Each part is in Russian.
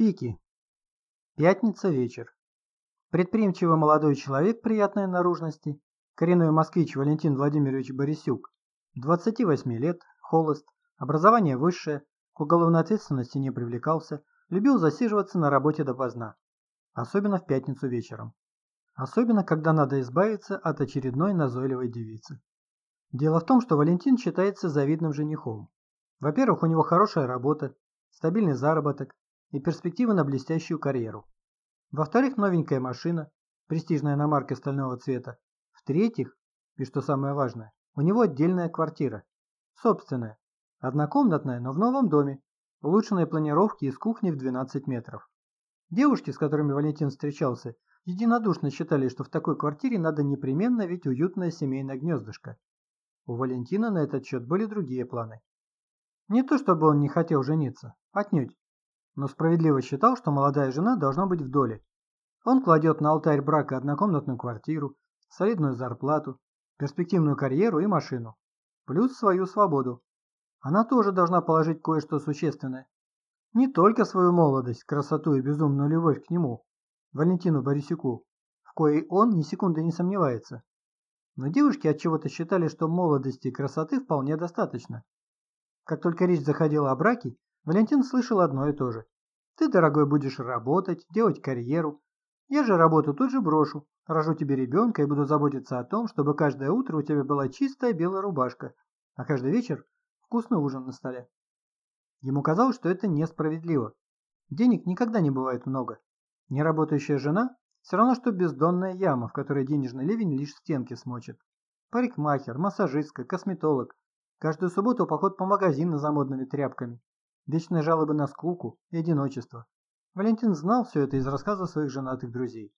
Пики. Пятница вечер. Предприимчивый молодой человек приятной наружности, коренной москвич Валентин Владимирович Борисюк, 28 лет, холост, образование высшее, к уголовной ответственности не привлекался, любил засиживаться на работе допоздна, особенно в пятницу вечером. Особенно, когда надо избавиться от очередной назойливой девицы. Дело в том, что Валентин считается завидным женихом. Во-первых, у него хорошая работа, стабильный заработок, и перспективы на блестящую карьеру. Во-вторых, новенькая машина, престижная иномарка стального цвета. В-третьих, и что самое важное, у него отдельная квартира. Собственная. Однокомнатная, но в новом доме. Улучшенной планировки из кухни в 12 метров. Девушки, с которыми Валентин встречался, единодушно считали, что в такой квартире надо непременно ведь уютное семейное гнездышко. У Валентина на этот счет были другие планы. Не то чтобы он не хотел жениться, отнюдь но справедливо считал, что молодая жена должна быть в доле. Он кладет на алтарь брака однокомнатную квартиру, солидную зарплату, перспективную карьеру и машину. Плюс свою свободу. Она тоже должна положить кое-что существенное. Не только свою молодость, красоту и безумную любовь к нему, Валентину Борисюку, в коей он ни секунды не сомневается. Но девушки от чего то считали, что молодости и красоты вполне достаточно. Как только речь заходила о браке, Валентин слышал одно и то же. «Ты, дорогой, будешь работать, делать карьеру. Я же работу тут же брошу, рожу тебе ребенка и буду заботиться о том, чтобы каждое утро у тебя была чистая белая рубашка, а каждый вечер вкусный ужин на столе». Ему казалось, что это несправедливо. Денег никогда не бывает много. Неработающая жена – все равно, что бездонная яма, в которой денежный ливень лишь стенки смочит. Парикмахер, массажистка, косметолог. Каждую субботу поход по магазину за модными тряпками. Вечные жалобы на скуку и одиночество. Валентин знал все это из рассказов своих женатых друзей.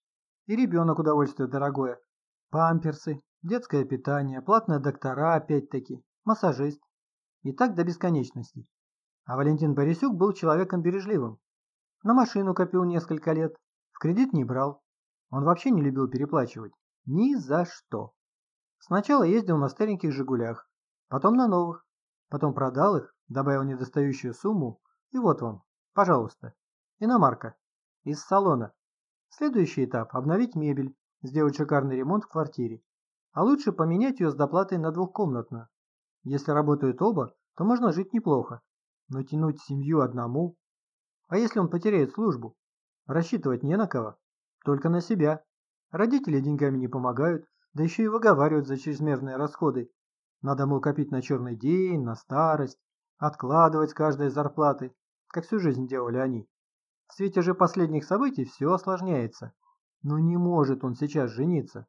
И ребенок удовольствие дорогое. Памперсы, детское питание, платные доктора опять-таки, массажист. И так до бесконечности. А Валентин Борисюк был человеком бережливым. На машину копил несколько лет, в кредит не брал. Он вообще не любил переплачивать. Ни за что. Сначала ездил на стареньких «Жигулях», потом на новых, потом продал их добавил недостающую сумму, и вот вам, пожалуйста, иномарка, из салона. Следующий этап – обновить мебель, сделать шикарный ремонт в квартире. А лучше поменять ее с доплатой на двухкомнатную. Если работают оба, то можно жить неплохо. Но тянуть семью одному... А если он потеряет службу? Рассчитывать не на кого. Только на себя. Родители деньгами не помогают, да еще и выговаривают за чрезмерные расходы. Надо, мол, копить на черный день, на старость откладывать с каждой зарплаты, как всю жизнь делали они. В свете же последних событий все осложняется. Но не может он сейчас жениться.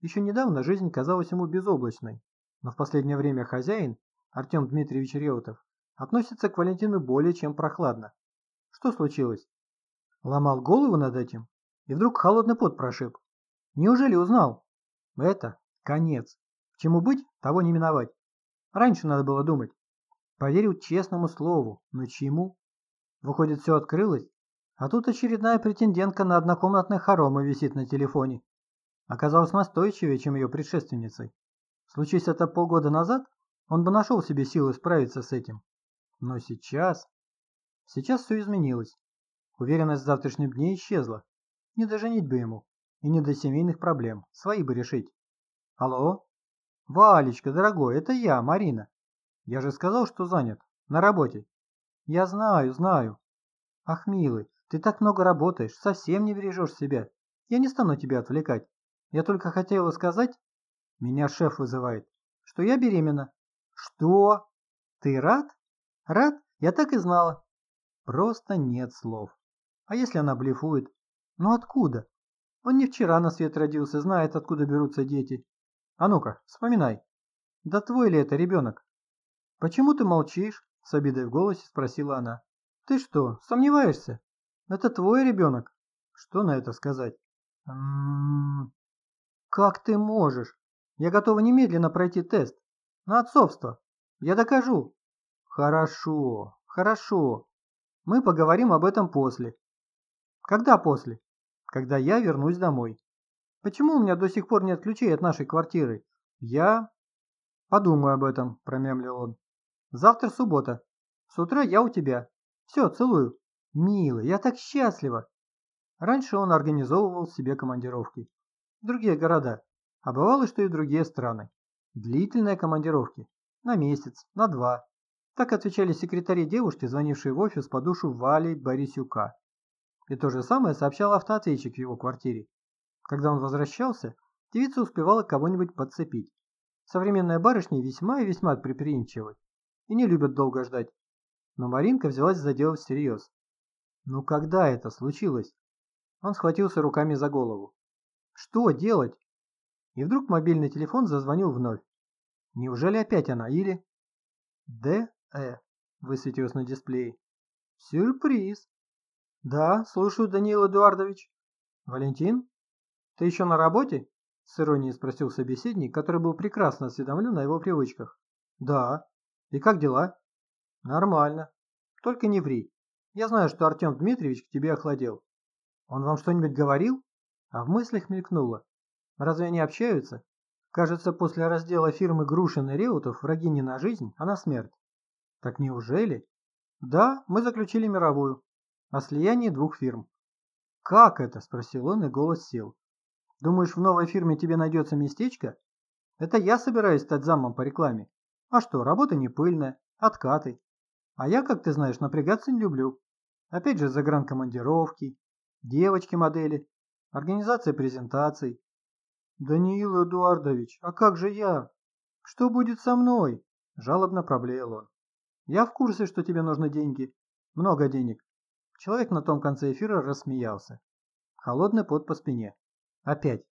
Еще недавно жизнь казалась ему безоблачной, но в последнее время хозяин, Артем Дмитриевич Реутов, относится к Валентину более чем прохладно. Что случилось? Ломал голову над этим и вдруг холодный пот прошиб. Неужели узнал? Это конец. Чему быть, того не миновать. Раньше надо было думать. Поверил честному слову, но чему? Выходит, все открылось? А тут очередная претендентка на однокомнатные хоромы висит на телефоне. Оказалась настойчивее, чем ее предшественницей. Случись это полгода назад, он бы нашел себе силы справиться с этим. Но сейчас... Сейчас все изменилось. Уверенность в завтрашнем дне исчезла. Не доженить бы ему. И не до семейных проблем. Свои бы решить. Алло? Валечка, дорогой, это я, Марина. Я же сказал, что занят. На работе. Я знаю, знаю. Ах, милый, ты так много работаешь, совсем не бережешь себя. Я не стану тебя отвлекать. Я только хотела сказать... Меня шеф вызывает. Что я беременна. Что? Ты рад? Рад? Я так и знала. Просто нет слов. А если она блефует? Ну откуда? Он не вчера на свет родился, знает, откуда берутся дети. А ну-ка, вспоминай. Да твой ли это ребенок? «Почему ты молчишь?» – с обидой в голосе спросила она. «Ты что, сомневаешься? Это твой ребенок?» Что на это сказать? «М-м-м... Как ты можешь? Я готова немедленно пройти тест. На отцовство. Я докажу». «Хорошо, хорошо. Мы поговорим об этом после». «Когда после?» «Когда я вернусь домой». «Почему у меня до сих пор нет ключей от нашей квартиры?» «Я...» «Подумаю об этом», – промямлил он. Завтра суббота. С утра я у тебя. Все, целую. «Милый, я так счастлива!» Раньше он организовывал себе командировки. В другие города, а бывало, что и в другие страны. Длительные командировки. На месяц, на два. Так отвечали секретари девушки, звонившие в офис по душу Вали Борисюка. И то же самое сообщал автоответчик в его квартире. Когда он возвращался, девица успевала кого-нибудь подцепить. Современные барышни весьма и весьма предприимчивы и не любят долго ждать. Но Маринка взялась за дело всерьез. Ну когда это случилось? Он схватился руками за голову. Что делать? И вдруг мобильный телефон зазвонил вновь. Неужели опять она или... Д.Э. высветилось на дисплее. Сюрприз. Да, слушаю, Даниил Эдуардович. Валентин? Ты еще на работе? С иронией спросил собеседник, который был прекрасно осведомлен о его привычках. Да. И как дела? Нормально. Только не ври. Я знаю, что Артем Дмитриевич к тебе охладел. Он вам что-нибудь говорил? А в мыслях мелькнуло. Разве они общаются? Кажется, после раздела фирмы Грушин и Реутов враги не на жизнь, а на смерть. Так неужели? Да, мы заключили мировую. О слиянии двух фирм. Как это? Спросил он, и голос сел. Думаешь, в новой фирме тебе найдется местечко? Это я собираюсь стать замом по рекламе. А что, работа не пыльная, откаты. А я, как ты знаешь, напрягаться не люблю. Опять же, загранкомандировки, девочки-модели, организация презентаций. Даниил Эдуардович, а как же я? Что будет со мной? Жалобно проблеял он. Я в курсе, что тебе нужны деньги. Много денег. Человек на том конце эфира рассмеялся. Холодный пот по спине. Опять.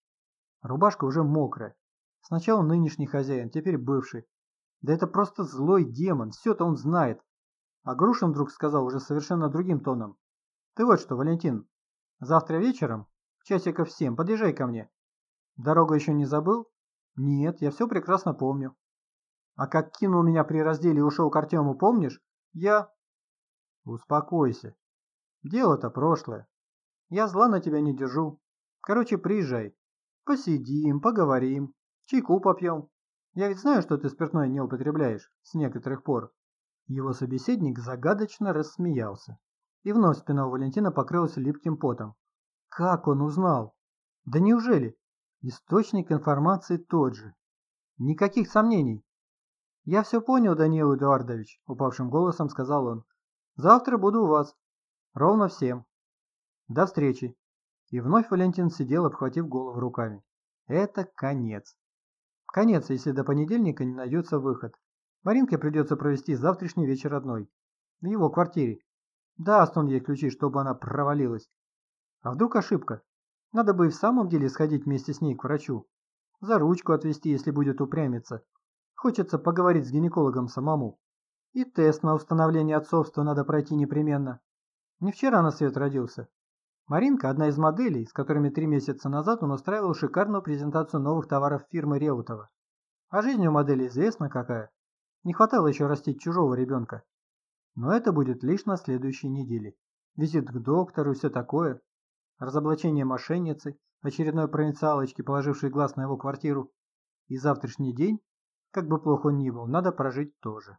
Рубашка уже мокрая. Сначала нынешний хозяин, теперь бывший. Да это просто злой демон, все-то он знает. А Грушин вдруг сказал уже совершенно другим тоном. Ты вот что, Валентин, завтра вечером, часиков семь, подъезжай ко мне. Дорогу еще не забыл? Нет, я все прекрасно помню. А как кинул меня при разделе и ушел к Артему, помнишь? Я... Успокойся. Дело-то прошлое. Я зла на тебя не держу. Короче, приезжай. Посидим, поговорим, чайку попьем. Я ведь знаю, что ты спиртное не употребляешь с некоторых пор. Его собеседник загадочно рассмеялся. И вновь спина у Валентина покрылась липким потом. Как он узнал? Да неужели? Источник информации тот же. Никаких сомнений. Я все понял, Даниил Эдуардович, упавшим голосом сказал он. Завтра буду у вас. Ровно всем. До встречи. И вновь Валентин сидел, обхватив голову руками. Это конец. Конец, если до понедельника не найдется выход. Маринке придется провести завтрашний вечер одной. В его квартире. Даст он ей ключи, чтобы она провалилась. А вдруг ошибка? Надо бы и в самом деле сходить вместе с ней к врачу. За ручку отвезти, если будет упрямиться. Хочется поговорить с гинекологом самому. И тест на установление отцовства надо пройти непременно. Не вчера на свет родился. Маринка – одна из моделей, с которыми три месяца назад он устраивал шикарную презентацию новых товаров фирмы Реутова. А жизнь у модели известна какая. Не хватало еще растить чужого ребенка. Но это будет лишь на следующей неделе. Визит к доктору и все такое. Разоблачение мошенницы, очередной провинциалочки, положившей глаз на его квартиру. И завтрашний день, как бы плохо он ни был, надо прожить тоже.